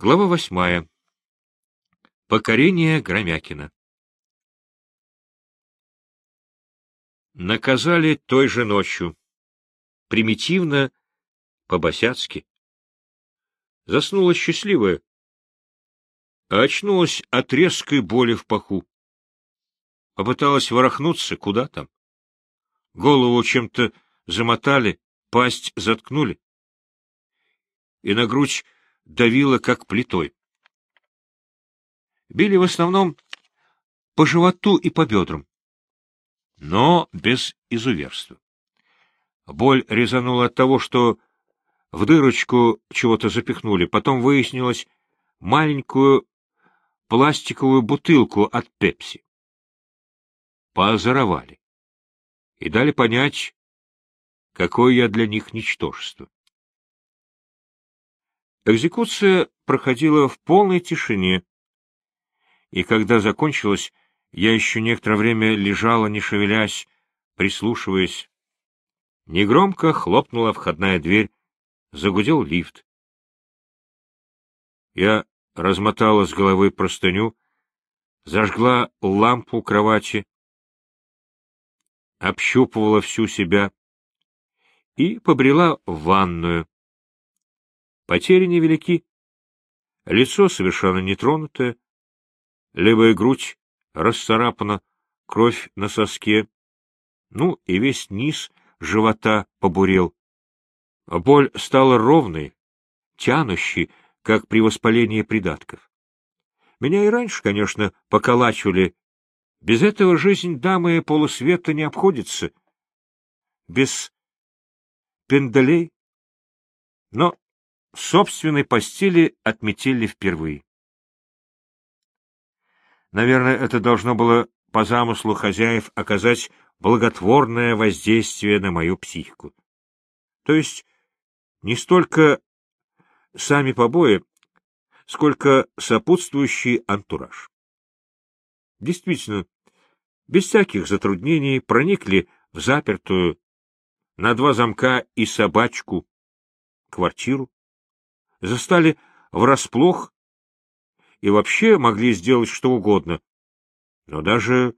Глава восьмая. Покорение Громякина. Наказали той же ночью. Примитивно, по-босяцки. Заснула счастливая, а очнулась от резкой боли в паху. Попыталась ворохнуться, куда там. Голову чем-то замотали, пасть заткнули. И на грудь давило, как плитой. Били в основном по животу и по бедрам, но без изуверства. Боль резанула от того, что в дырочку чего-то запихнули, потом выяснилось маленькую пластиковую бутылку от пепси. Поозоровали и дали понять, какое я для них ничтожество. Экзекуция проходила в полной тишине, и когда закончилась, я еще некоторое время лежала, не шевелясь, прислушиваясь. Негромко хлопнула входная дверь, загудел лифт. Я размотала с головы простыню, зажгла лампу кровати, общупывала всю себя и побрела в ванную. Потери невелики. Лицо совершенно нетронутое, левая грудь расцарапана, кровь на соске, ну и весь низ живота побурел. Боль стала ровной, тянущей, как при воспалении придатков. Меня и раньше, конечно, поколачивали. Без этого жизнь дамы полусвета не обходится. Без пендалей. Но собственной постели отметили впервые. Наверное, это должно было по замыслу хозяев оказать благотворное воздействие на мою психику. То есть не столько сами побои, сколько сопутствующий антураж. Действительно, без всяких затруднений проникли в запертую на два замка и собачку квартиру, застали врасплох и вообще могли сделать что угодно, но даже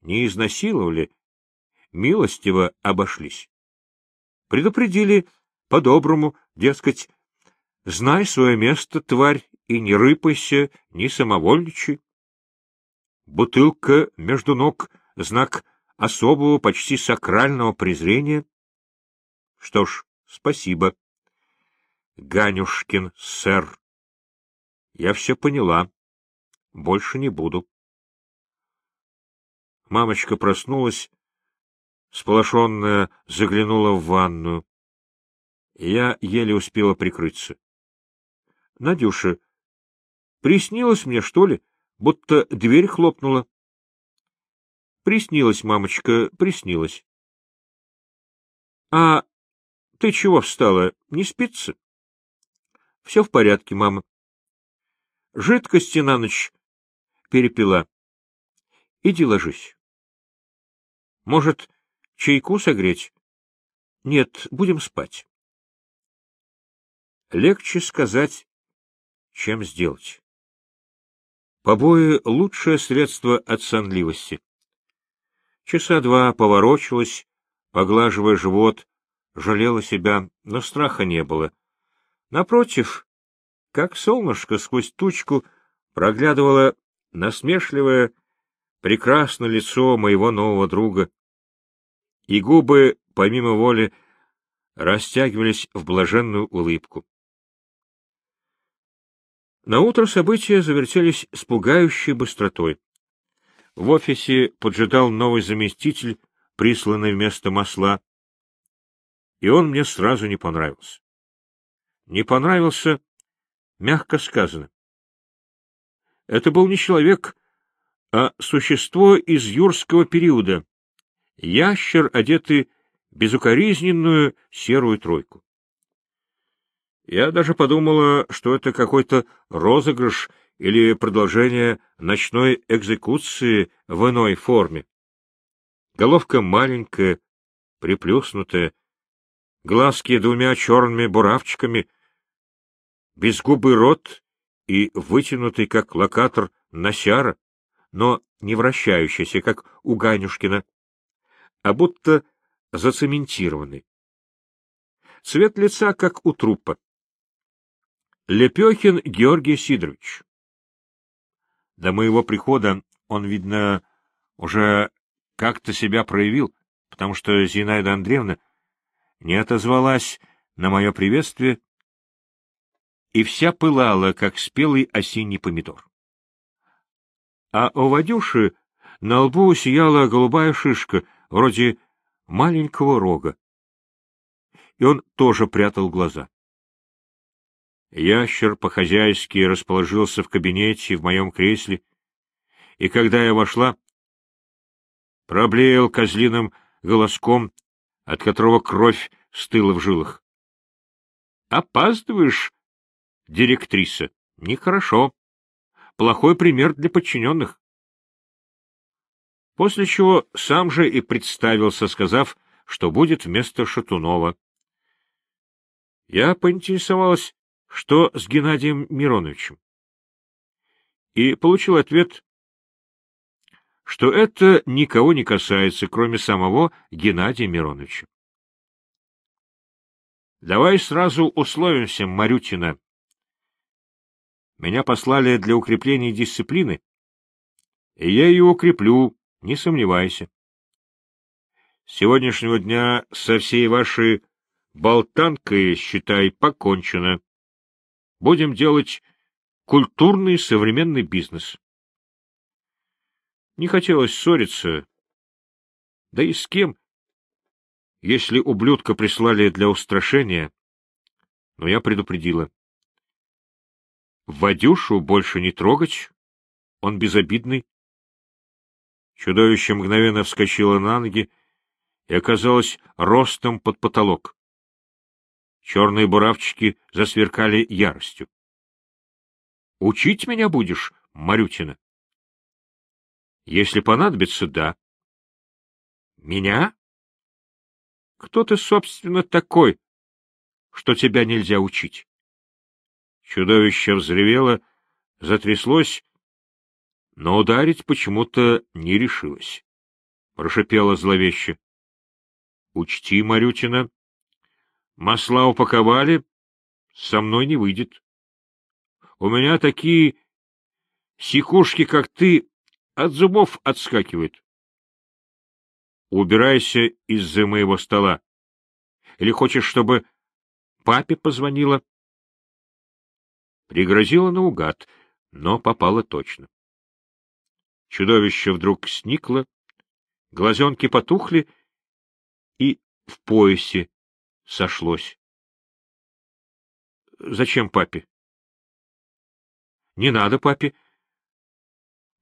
не изнасиловали, милостиво обошлись. Предупредили по-доброму, дескать, знай свое место, тварь, и не рыпайся, не самовольничай. Бутылка между ног — знак особого, почти сакрального презрения. Что ж, спасибо. Ганюшкин, сэр. Я все поняла. Больше не буду. Мамочка проснулась, сполошенная, заглянула в ванную. Я еле успела прикрыться. — Надюша, приснилось мне, что ли, будто дверь хлопнула? — Приснилось, мамочка, приснилось. — А ты чего встала, не спится? — Все в порядке, мама. Жидкости на ночь перепила. Иди ложись. Может, чайку согреть? Нет, будем спать. Легче сказать, чем сделать. Побои — лучшее средство от сонливости. Часа два поворочилась, поглаживая живот, жалела себя, но страха не было. Напротив, как солнышко сквозь тучку проглядывало насмешливое, прекрасное лицо моего нового друга, и губы, помимо воли, растягивались в блаженную улыбку. На утро события завертелись с пугающей быстротой. В офисе поджидал новый заместитель, присланный вместо масла, и он мне сразу не понравился. Не понравился мягко сказано. Это был не человек, а существо из юрского периода, ящер, одетый безукоризненную серую тройку. Я даже подумала, что это какой-то розыгрыш или продолжение ночной экзекуции в иной форме. Головка маленькая, приплюснутая, глазки двумя черными буравчиками, безгубый рот и вытянутый, как локатор, носяра, но не вращающийся, как у Ганюшкина, а будто зацементированный. Цвет лица, как у трупа. Лепехин Георгий Сидорович. До моего прихода он, видно, уже как-то себя проявил, потому что Зинаида Андреевна не отозвалась на мое приветствие и вся пылала, как спелый осенний помидор. А у Вадюши на лбу сияла голубая шишка, вроде маленького рога. И он тоже прятал глаза. Ящер по-хозяйски расположился в кабинете в моем кресле, и когда я вошла, проблеял козлиным голоском, от которого кровь стыла в жилах. — Опаздываешь, директриса? Нехорошо. Плохой пример для подчиненных. После чего сам же и представился, сказав, что будет вместо Шатунова. Я поинтересовалась, что с Геннадием Мироновичем. И получил ответ, что это никого не касается, кроме самого Геннадия Мироновича. Давай сразу условимся, Марютина. Меня послали для укрепления дисциплины, и я ее укреплю, не сомневайся. С сегодняшнего дня со всей вашей болтанкой, считай, покончено. Будем делать культурный современный бизнес. Не хотелось ссориться. Да и с кем, если ублюдка прислали для устрашения. Но я предупредила. Вадюшу больше не трогать, он безобидный. Чудовище мгновенно вскочило на ноги и оказалось ростом под потолок. Черные буравчики засверкали яростью. — Учить меня будешь, Марютина? — Если понадобится, да. — Меня? — Кто ты, собственно, такой, что тебя нельзя учить? Чудовище взревело, затряслось, но ударить почему-то не решилось. Прошипело зловеще. — Учти, Марютина, Масла упаковали, со мной не выйдет. У меня такие сикушки, как ты, от зубов отскакивают. Убирайся из-за моего стола. Или хочешь, чтобы папе позвонила? Пригрозила наугад, но попала точно. Чудовище вдруг сникло, глазенки потухли и в поясе сошлось. — Зачем папе? — Не надо папе.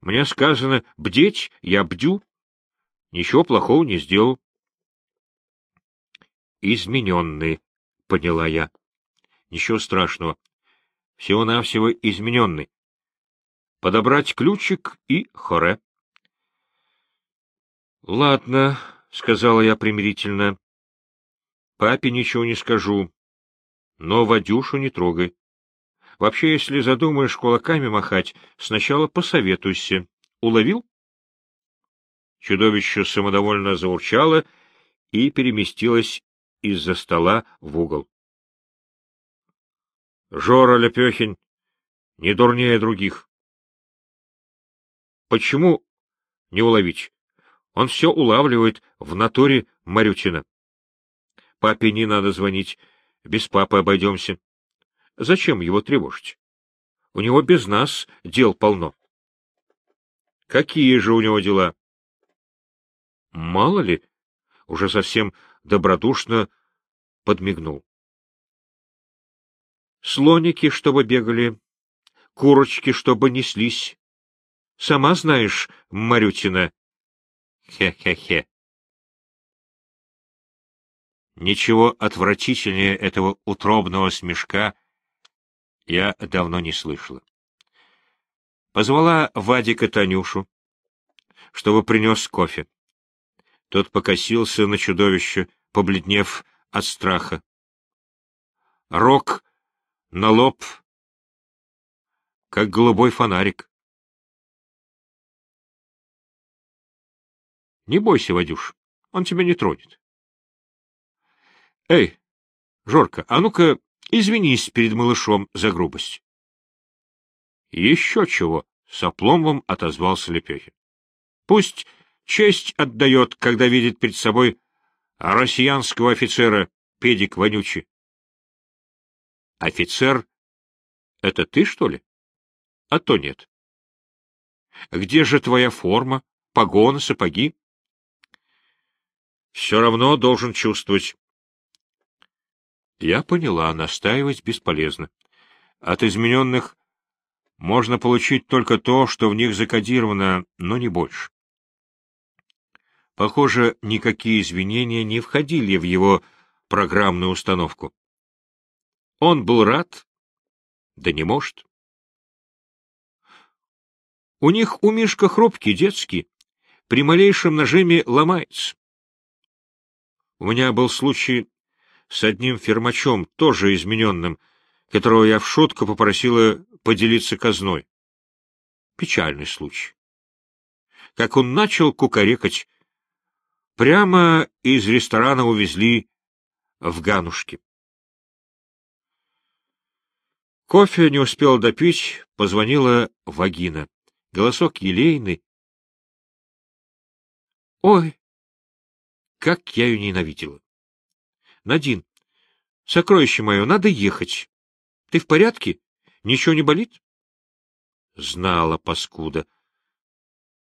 Мне сказано бдеть, я бдю. Ничего плохого не сделал. — Измененный, — поняла я. Ничего страшного. Всего-навсего измененный. Подобрать ключик и хоре. — Ладно, — сказала я примирительно. Папе ничего не скажу, но Вадюшу не трогай. Вообще, если задумаешь кулаками махать, сначала посоветуйся. Уловил? Чудовище самодовольно заурчало и переместилось из-за стола в угол. Жора Лепехин не дурнее других. Почему не уловить? Он все улавливает в натуре Марютина. Папе не надо звонить. Без папы обойдемся. Зачем его тревожить? У него без нас дел полно. Какие же у него дела? Мало ли, уже совсем добродушно подмигнул. Слоники, чтобы бегали, курочки, чтобы неслись. Сама знаешь, Марютина. Хе-хе-хе. Ничего отвратительнее этого утробного смешка я давно не слышала. Позвала Вадика Танюшу, чтобы принес кофе. Тот покосился на чудовище, побледнев от страха. Рог на лоб, как голубой фонарик. Не бойся, Вадюш, он тебя не тронет. Эй, Жорка, а ну-ка извинись перед малышом за грубость. Еще чего, — с отозвался Лепехин. Пусть честь отдает, когда видит перед собой россиянского офицера, педик вонючий. Офицер — это ты, что ли? А то нет. Где же твоя форма, погоны, сапоги? Все равно должен чувствовать. Я поняла, настаивать бесполезно. От измененных можно получить только то, что в них закодировано, но не больше. Похоже, никакие извинения не входили в его программную установку. Он был рад, да не может. У них у Мишка хрупкий, детский, при малейшем нажиме ломается. У меня был случай с одним фермачом, тоже измененным, которого я в шутку попросила поделиться казной. Печальный случай. Как он начал кукарекать, прямо из ресторана увезли в Ганушки. Кофе не успел допить, позвонила Вагина. Голосок елейный. Ой, как я ее ненавидела. Надин, сокровище мое, надо ехать. Ты в порядке? Ничего не болит? Знала, паскуда,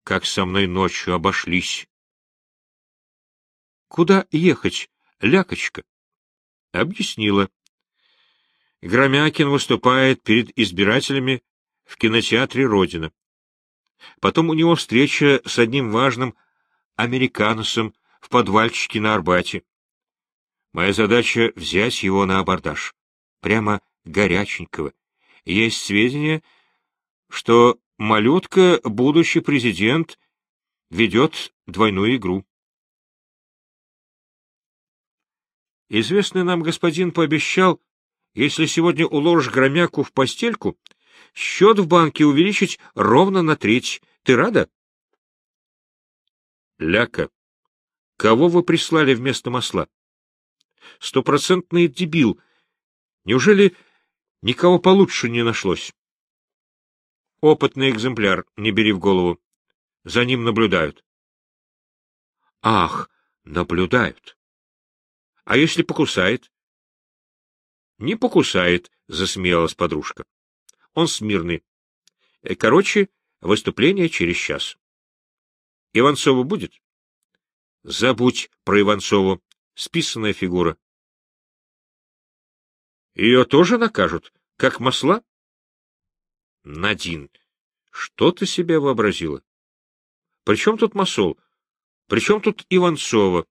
как со мной ночью обошлись. Куда ехать, лякочка? Объяснила. Громякин выступает перед избирателями в кинотеатре «Родина». Потом у него встреча с одним важным американцем в подвальчике на Арбате. Моя задача — взять его на абордаж. Прямо горяченького. Есть сведения, что малютка, будущий президент, ведет двойную игру. Известный нам господин пообещал если сегодня уложишь громяку в постельку, счет в банке увеличить ровно на треть. Ты рада? Ляка, кого вы прислали вместо масла? Стопроцентный дебил. Неужели никого получше не нашлось? Опытный экземпляр, не бери в голову. За ним наблюдают. Ах, наблюдают. А если покусает? — Не покусает, — засмеялась подружка. — Он смирный. Э, короче, выступление через час. — Иванцова будет? — Забудь про Иванцову. Списанная фигура. — Ее тоже накажут, как масла? — Надин, что ты себе вообразила? — При чем тут масол? При чем тут Иванцова?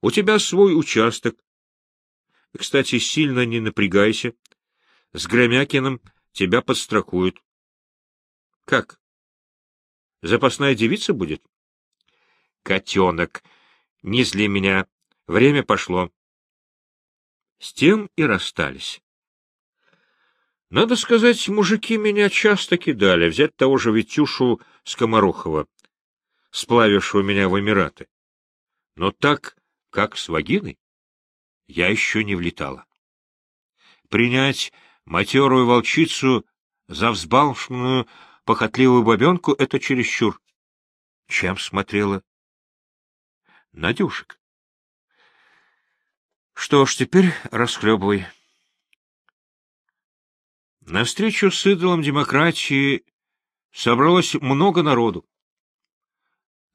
У тебя свой участок, кстати, сильно не напрягайся. С Громякиным тебя подстрахуют. — Как? Запасная девица будет? — Котенок, не зли меня. Время пошло. С тем и расстались. Надо сказать, мужики меня часто кидали, взять того же Витюшу Скоморохова, сплавившего меня в Эмираты. Но так, как с вагиной я еще не влетала. Принять матерую волчицу за взбалшенную похотливую бабенку — это чересчур. Чем смотрела? Надюшек. Что ж, теперь расхлебывай. На встречу с идолом демократии собралось много народу.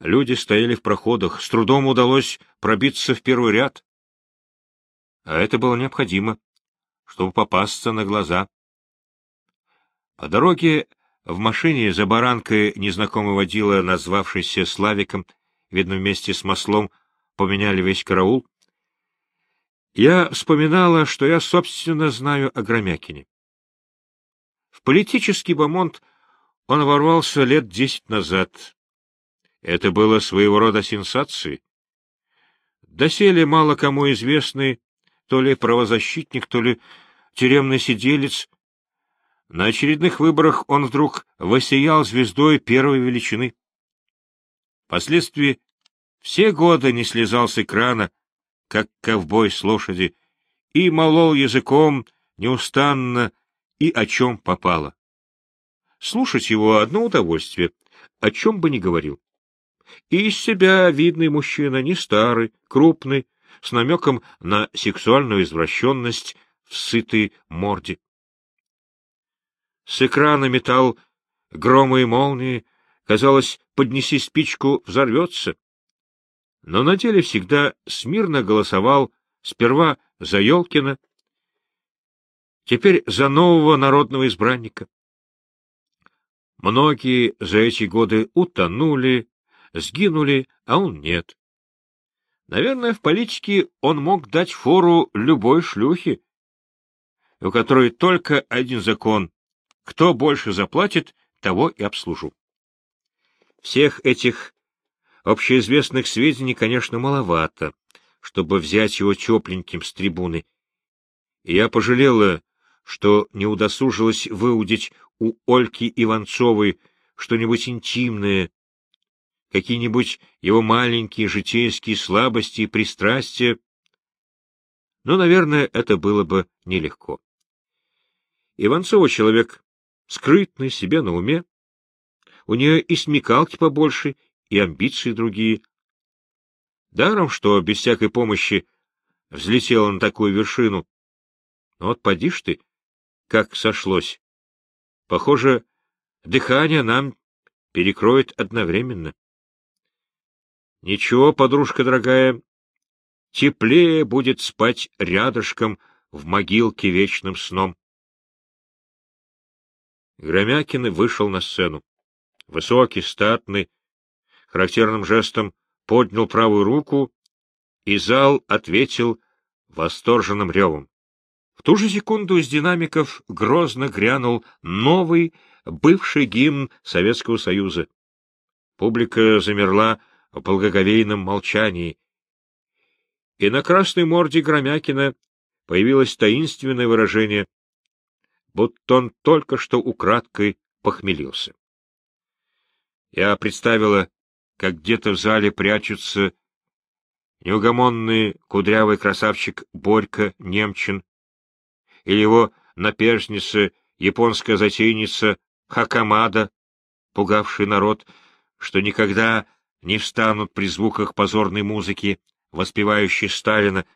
Люди стояли в проходах, с трудом удалось пробиться в первый ряд а это было необходимо, чтобы попасться на глаза. По дороге в машине за баранкой незнакомый водила, назвавшийся Славиком, видно, вместе с маслом поменяли весь караул. Я вспоминала, что я, собственно, знаю о Громякине. В политический бомонд он ворвался лет десять назад. Это было своего рода сенсацией. Доселе мало кому известный то ли правозащитник, то ли тюремный сиделец, На очередных выборах он вдруг воссиял звездой первой величины. Впоследствии все годы не слезал с экрана, как ковбой с лошади, и молол языком неустанно и о чем попало. Слушать его одно удовольствие, о чем бы ни говорил. И из себя видный мужчина, не старый, крупный, с намеком на сексуальную извращенность в сытой морде. С экрана металл грома и молнии, казалось, поднеси спичку, взорвется. Но на деле всегда смирно голосовал сперва за Елкина, теперь за нового народного избранника. Многие за эти годы утонули, сгинули, а он нет. Наверное, в политике он мог дать фору любой шлюхе, у которой только один закон — кто больше заплатит, того и обслужу. Всех этих общеизвестных сведений, конечно, маловато, чтобы взять его тепленьким с трибуны. И я пожалела, что не удосужилась выудить у Ольки Иванцовой что-нибудь интимное, какие-нибудь его маленькие житейские слабости и пристрастия, но, наверное, это было бы нелегко. Иванцова человек скрытный, себе на уме, у нее и смекалки побольше, и амбиции другие. Даром, что без всякой помощи взлетела на такую вершину. Но вот поди ж ты, как сошлось. Похоже, дыхание нам перекроет одновременно. Ничего, подружка дорогая, теплее будет спать рядышком в могилке вечным сном. Громякин вышел на сцену. Высокий, статный, характерным жестом поднял правую руку, и зал ответил восторженным ревом. В ту же секунду из динамиков грозно грянул новый, бывший гимн Советского Союза. Публика замерла в благоговейном молчании. И на красной морде Громякина появилось таинственное выражение, будто он только что украдкой похмелился. Я представила, как где-то в зале прячутся неугомонный кудрявый красавчик Борька Немчин или его наперсница, японская затейница Хакамада, пугавший народ, что никогда не встанут при звуках позорной музыки, воспевающей Сталина,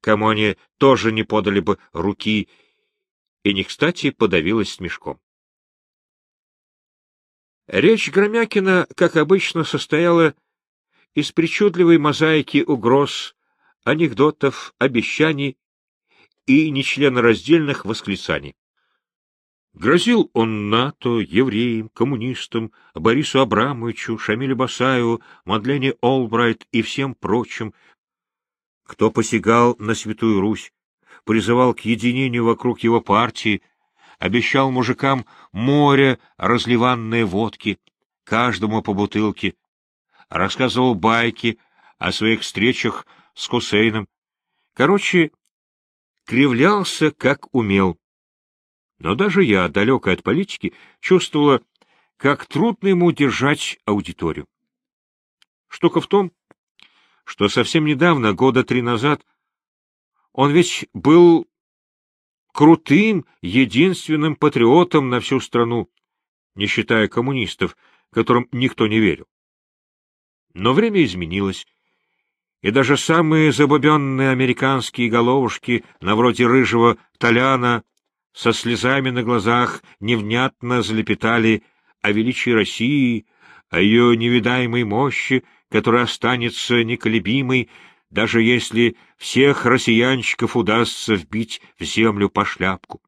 кому они тоже не подали бы руки, и не кстати подавилась смешком. Речь Громякина, как обычно, состояла из причудливой мозаики угроз, анекдотов, обещаний и нечленораздельных восклицаний. Грозил он НАТО, евреям, коммунистам, Борису Абрамовичу, Шамилю Басаеву, Мадлене Олбрайт и всем прочим, кто посягал на Святую Русь, призывал к единению вокруг его партии, обещал мужикам море разливанной водки, каждому по бутылке, рассказывал байки о своих встречах с Хусейном. Короче, кривлялся, как умел. Но даже я, далекая от политики, чувствовала, как трудно ему держать аудиторию. Штука в том, что совсем недавно, года три назад, он ведь был крутым, единственным патриотом на всю страну, не считая коммунистов, которым никто не верил. Но время изменилось, и даже самые забубенные американские головушки, на вроде рыжего Толяна, со слезами на глазах невнятно залепетали о величии России, о ее невидаемой мощи, которая останется неколебимой, даже если всех россиянчиков удастся вбить в землю по шляпку.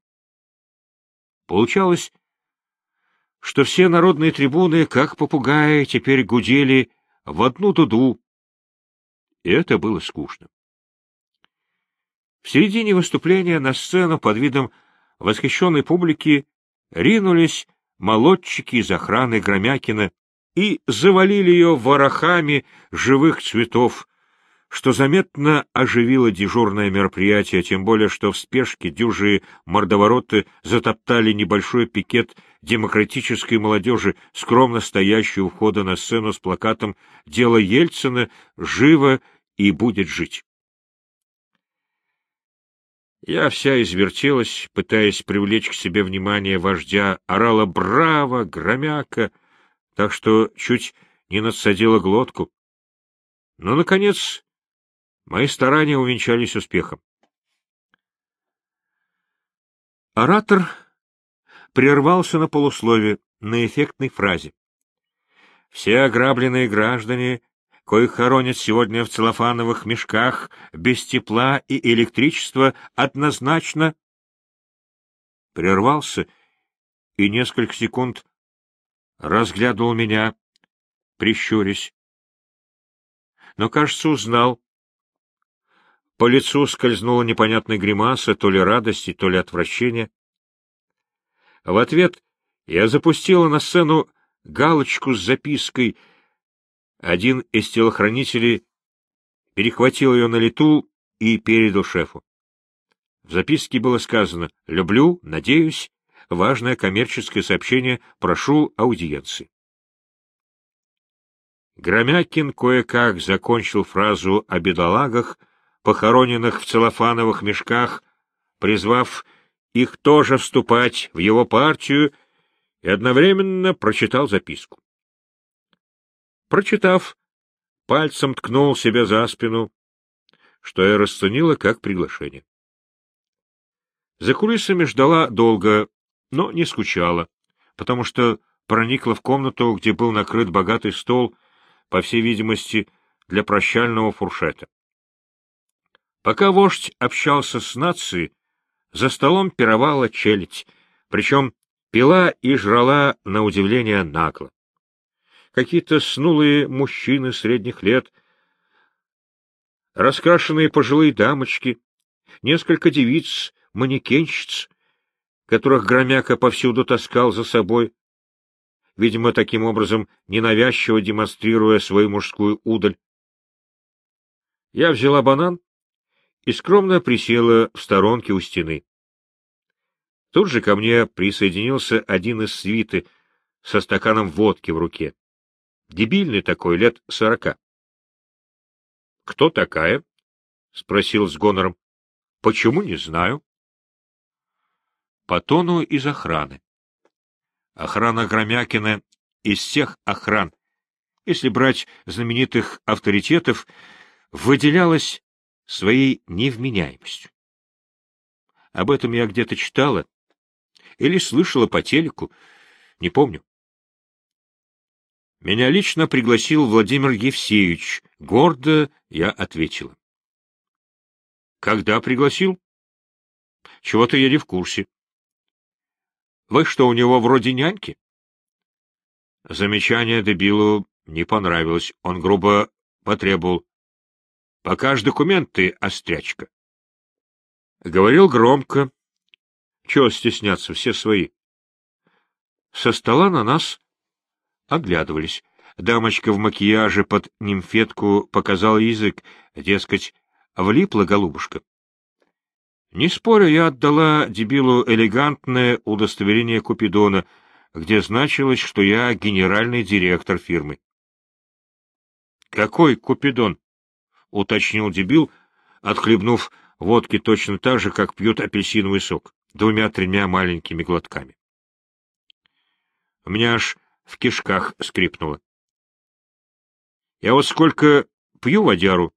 Получалось, что все народные трибуны, как попугаи, теперь гудели в одну дуду, и это было скучно. В середине выступления на сцену под видом восхищенной публики ринулись молодчики из охраны Громякина и завалили ее ворохами живых цветов, что заметно оживило дежурное мероприятие, тем более что в спешке дюжие мордовороты затоптали небольшой пикет демократической молодежи, скромно стоящую у входа на сцену с плакатом «Дело Ельцина живо и будет жить». Я вся извертелась, пытаясь привлечь к себе внимание вождя, орала «Браво! Громяка!», так что чуть не надсадила глотку. Но, наконец, мои старания увенчались успехом. Оратор прервался на полуслове, на эффектной фразе. Все ограбленные граждане коих хоронят сегодня в целлофановых мешках, без тепла и электричества, однозначно прервался и несколько секунд разглядывал меня, прищурясь. Но, кажется, узнал. По лицу скользнула непонятная гримаса, то ли радости, то ли отвращения. В ответ я запустила на сцену галочку с запиской — один из телохранителей перехватил ее на лету и передал шефу. В записке было сказано «Люблю, надеюсь, важное коммерческое сообщение, прошу аудиенции». Громякин кое-как закончил фразу о бедолагах, похороненных в целлофановых мешках, призвав их тоже вступать в его партию, и одновременно прочитал записку. Прочитав, пальцем ткнул себе за спину, что я расценила как приглашение. За кулисами ждала долго, но не скучала, потому что проникла в комнату, где был накрыт богатый стол, по всей видимости, для прощального фуршета. Пока вождь общался с нацией, за столом пировала челядь, причем пила и жрала на удивление нагло какие-то снулые мужчины средних лет, раскрашенные пожилые дамочки, несколько девиц, манекенщиц, которых Громяка повсюду таскал за собой, видимо, таким образом ненавязчиво демонстрируя свою мужскую удаль. Я взяла банан и скромно присела в сторонке у стены. Тут же ко мне присоединился один из свиты со стаканом водки в руке. Дебильный такой, лет сорока. — Кто такая? — спросил с гонором. — Почему, не знаю. По тону из охраны. Охрана Громякина из всех охран, если брать знаменитых авторитетов, выделялась своей невменяемостью. Об этом я где-то читала или слышала по телеку, не помню. Меня лично пригласил Владимир Евсеевич. Гордо я ответила. Когда пригласил? Чего-то я не в курсе. Вы что, у него вроде няньки? Замечание дебилу не понравилось. Он грубо потребовал. Покажь документы, острячка. Говорил громко. Чего стесняться, все свои. Со стола на нас оглядывались. Дамочка в макияже под нимфетку показала язык, дескать, влипла голубушка. Не споря, я отдала дебилу элегантное удостоверение Купидона, где значилось, что я генеральный директор фирмы. — Какой Купидон? — уточнил дебил, отхлебнув водки точно так же, как пьют апельсиновый сок, двумя-тремя маленькими глотками. У меня аж в кишках скрипнуло. Я вот сколько пью водяру,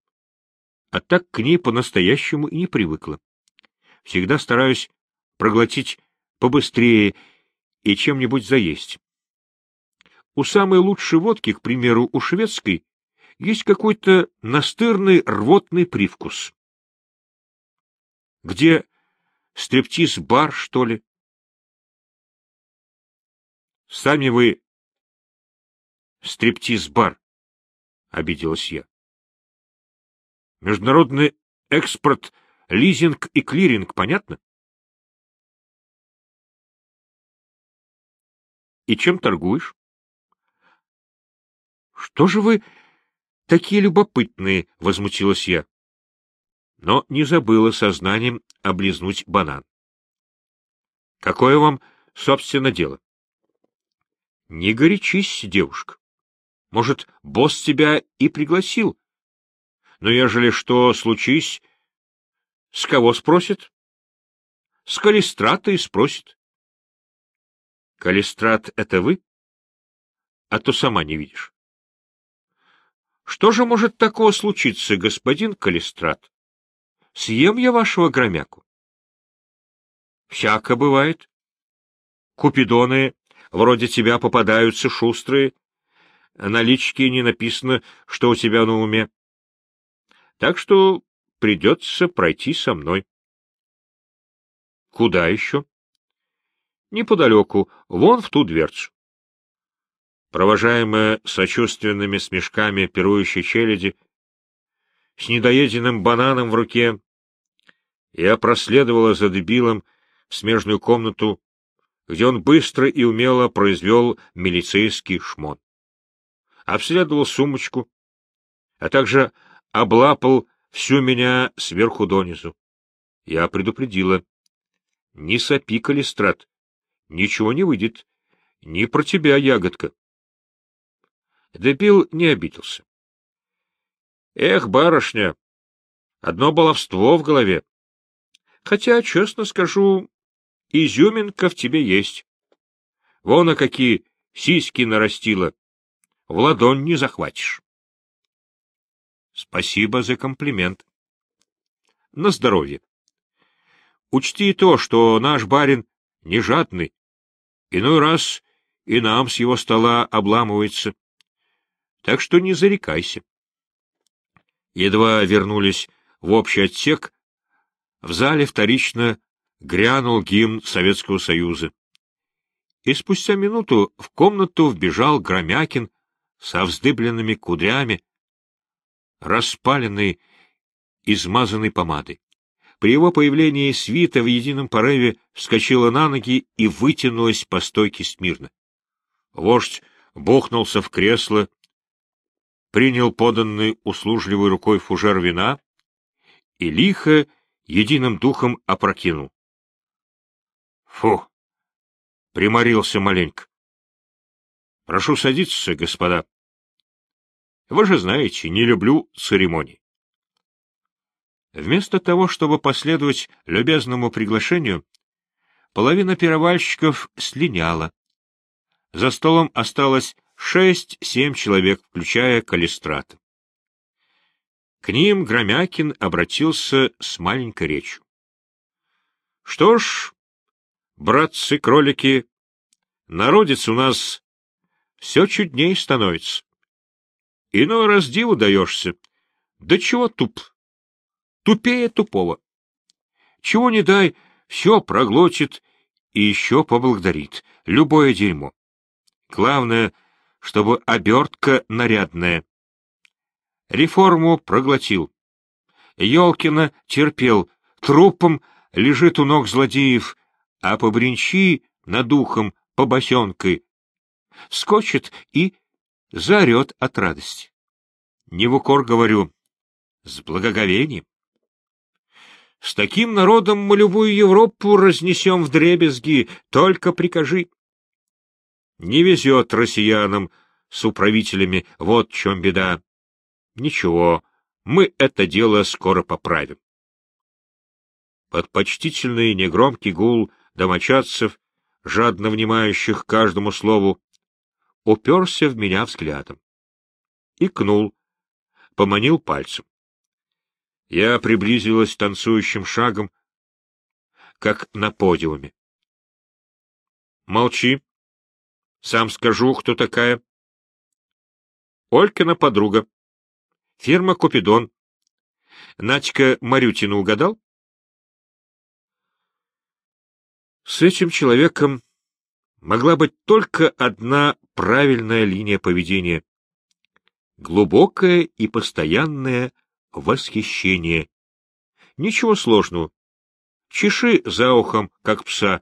а так к ней по-настоящему и не привыкла. Всегда стараюсь проглотить побыстрее и чем-нибудь заесть. У самой лучшей водки, к примеру, у шведской, есть какой-то настырный рвотный привкус. Где стриптиз-бар, что ли? Сами вы стриптиз-бар, — обиделась я. Международный экспорт, лизинг и клиринг, понятно? И чем торгуешь? Что же вы Такие любопытные, — возмутилась я. Но не забыла сознанием облизнуть банан. Какое вам, собственно, дело? Не горячись, девушка. Может, босс тебя и пригласил? Но ежели что случись, с кого спросит? С Калистрата и спросит. Калистрат — это вы? А то сама не видишь. Что же может такого случиться, господин Калистрат? Съем я вашего громяку. Всяко бывает. Купидоны вроде тебя попадаются шустрые. На личке не написано, что у тебя на уме. Так что придется пройти со мной. Куда еще? Неподалеку, вон в ту дверцу. Провожаемая сочувственными смешками пирующей челяди, с недоеденным бананом в руке, я проследовала за дебилом в смежную комнату, где он быстро и умело произвел милицейский шмон. Обследовал сумочку, а также облапал всю меня сверху донизу. Я предупредила. Не сопи, Калистрат, ничего не выйдет. Не про тебя, ягодка. Дебил не обиделся. Эх, барышня, одно баловство в голове. Хотя, честно скажу, изюминка в тебе есть. Вон, а какие сиськи нарастила. В ладонь не захватишь. Спасибо за комплимент. На здоровье. Учти то, что наш барин не жадный. Иной раз и нам с его стола обламывается. Так что не зарекайся. Едва вернулись в общий отсек, в зале вторично грянул гимн Советского Союза. И спустя минуту в комнату вбежал Громякин со вздыбленными кудрями, распаленный, измазанной помадой. При его появлении свита в едином порыве вскочила на ноги и вытянулась по стойке смирно. Вождь бухнулся в кресло, принял поданный услужливой рукой фужер вина и лихо единым духом опрокинул. Фу! Приморился маленько. Прошу садиться, господа. Вы же знаете, не люблю церемоний. Вместо того, чтобы последовать любезному приглашению, половина пировальщиков слиняла. За столом осталось шесть-семь человек, включая Калистрата. К ним Громякин обратился с маленькой речью. — Что ж, братцы-кролики, народец у нас все чудней становится. Иной раз диву даешься. Да чего туп? Тупее тупого. Чего не дай, все проглотит и еще поблагодарит. Любое дерьмо. Главное, чтобы обертка нарядная. Реформу проглотил. Ёлкина терпел, трупом лежит у ног злодеев, а побринчи над ухом побосенкой. Скочит и заорет от радости. Не в укор говорю, с благоговением. С таким народом мы любую Европу разнесем в дребезги, только прикажи. Не везет россиянам с управителями, вот в чем беда. Ничего, мы это дело скоро поправим. Под почтительный негромкий гул домочадцев, жадно внимающих каждому слову, уперся в меня взглядом. Икнул, поманил пальцем. Я приблизилась танцующим шагом, как на подиуме. Молчи. Сам скажу, кто такая. Олькина подруга. Фирма Купидон. Надька Марютина угадал? С этим человеком могла быть только одна правильная линия поведения. Глубокое и постоянное восхищение. Ничего сложного. Чеши за ухом, как пса,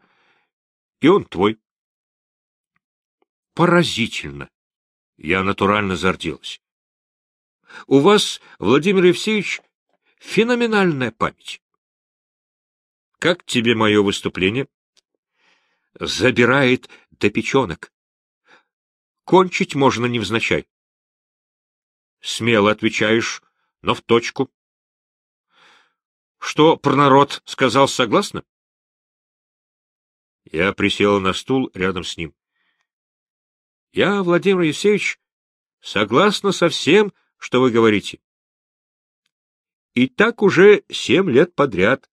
и он твой. Поразительно. Я натурально зарделась. У вас, Владимир Евсеевич, феноменальная память. Как тебе мое выступление? Забирает до печенок. Кончить можно невзначай. Смело отвечаешь, но в точку. Что про народ сказал согласно? Я присел на стул рядом с ним. Я, Владимир Евсеевич, согласна со всем, что вы говорите. И так уже семь лет подряд.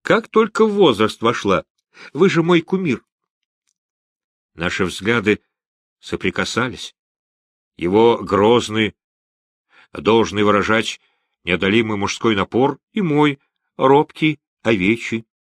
Как только в возраст вошла, вы же мой кумир. Наши взгляды соприкасались. Его грозный, должный выражать неодолимый мужской напор, и мой, робкий, овечий.